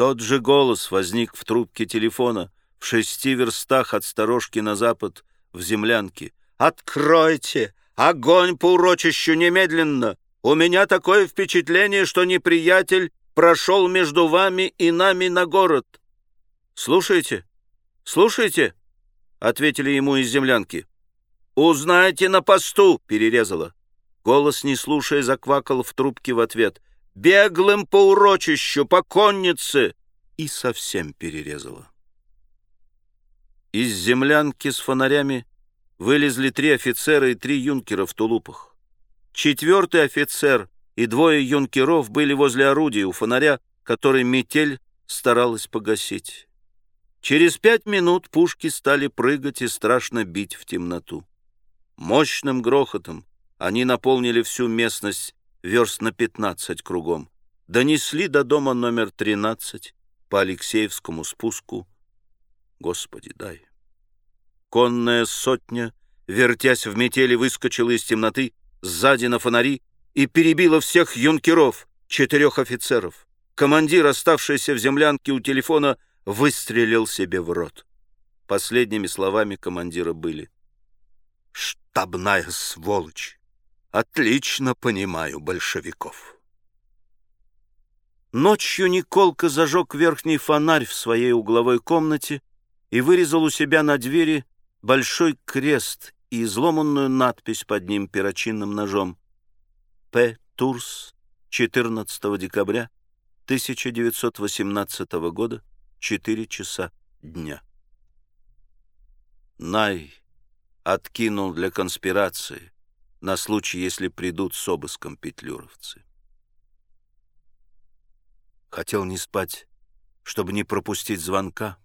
Тот же голос возник в трубке телефона в шести верстах от сторожки на запад в землянке. «Откройте! Огонь по урочищу немедленно! У меня такое впечатление, что неприятель прошел между вами и нами на город!» «Слушайте! Слушайте!» — ответили ему из землянки. «Узнайте на посту!» — перерезала. Голос, не слушая, заквакал в трубке в ответ. «Беглым по урочищу, по коннице!» И совсем перерезала. Из землянки с фонарями вылезли три офицера и три юнкера в тулупах. Четвертый офицер и двое юнкеров были возле орудия у фонаря, который метель старалась погасить. Через пять минут пушки стали прыгать и страшно бить в темноту. Мощным грохотом они наполнили всю местность верст на пятнадцать кругом. Донесли до дома номер тринадцать по Алексеевскому спуску. Господи, дай. Конная сотня, вертясь в метели, выскочила из темноты сзади на фонари и перебила всех юнкеров, четырех офицеров. Командир, оставшийся в землянке у телефона, выстрелил себе в рот. Последними словами командира были — штабная сволочь. Отлично понимаю большевиков. Ночью Николка зажег верхний фонарь в своей угловой комнате и вырезал у себя на двери большой крест и изломанную надпись под ним перочинным ножом. П. Турс, 14 декабря 1918 года, 4 часа дня. Най откинул для конспирации на случай, если придут с обыском петлюровцы. Хотел не спать, чтобы не пропустить звонка.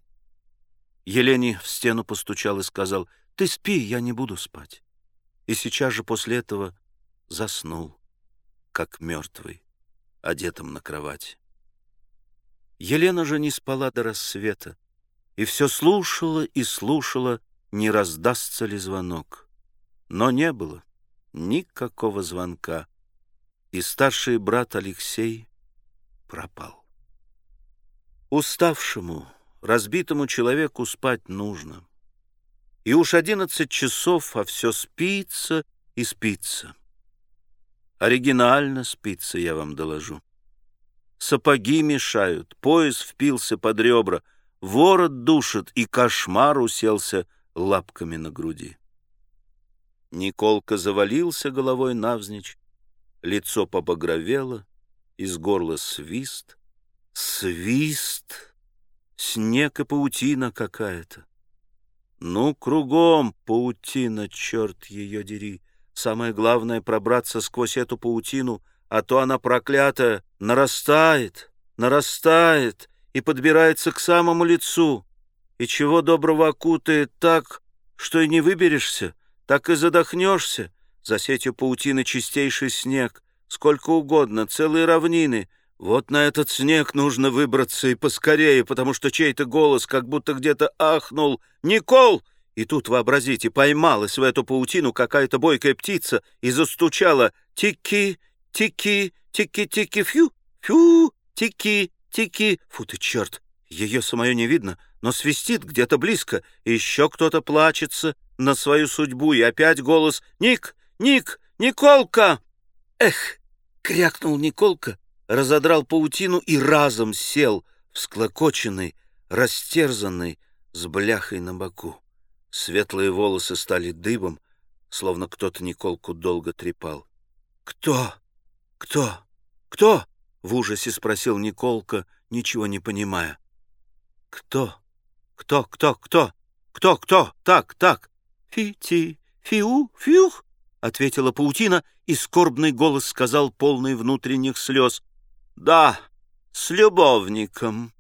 Елене в стену постучал и сказал, «Ты спи, я не буду спать». И сейчас же после этого заснул, как мертвый, одетым на кровать. Елена же не спала до рассвета и все слушала и слушала, не раздастся ли звонок. Но не было никакого звонка, и старший брат Алексей пропал. Уставшему, разбитому человеку спать нужно. И уж одиннадцать часов, а все спится и спится. Оригинально спится, я вам доложу. Сапоги мешают, пояс впился под ребра, ворот душит, и кошмар уселся лапками на груди. Николка завалился головой навзничь, лицо побагровело, из горла свист, свист, снег и паутина какая-то. Ну, кругом паутина, черт ее дери. Самое главное — пробраться сквозь эту паутину, а то она проклятая нарастает, нарастает и подбирается к самому лицу и чего доброго окутает так, что и не выберешься, так и задохнешься. За сетью паутины чистейший снег, сколько угодно, целые равнины. Вот на этот снег нужно выбраться и поскорее, потому что чей-то голос как будто где-то ахнул «Никол!» И тут, вообразите, поймалась в эту паутину какая-то бойкая птица и застучала «Тики, тики, тики-тики, фью, фью, тики, тики». Фу ты, черт, ее самое не видно, но свистит где-то близко, и еще кто-то плачется на свою судьбу, и опять голос «Ник! Ник! Николка!» «Эх!» — крякнул Николка, разодрал паутину и разом сел, всклокоченный, растерзанный, с бляхой на боку. Светлые волосы стали дыбом, словно кто-то Николку долго трепал. «Кто? Кто? Кто?» — в ужасе спросил Николка, ничего не понимая. «Кто?» «Кто, кто, кто? Кто, кто? Так, так!» «Фи-ти, фиу, фюх!» — ответила паутина, и скорбный голос сказал, полный внутренних слез. «Да, с любовником!»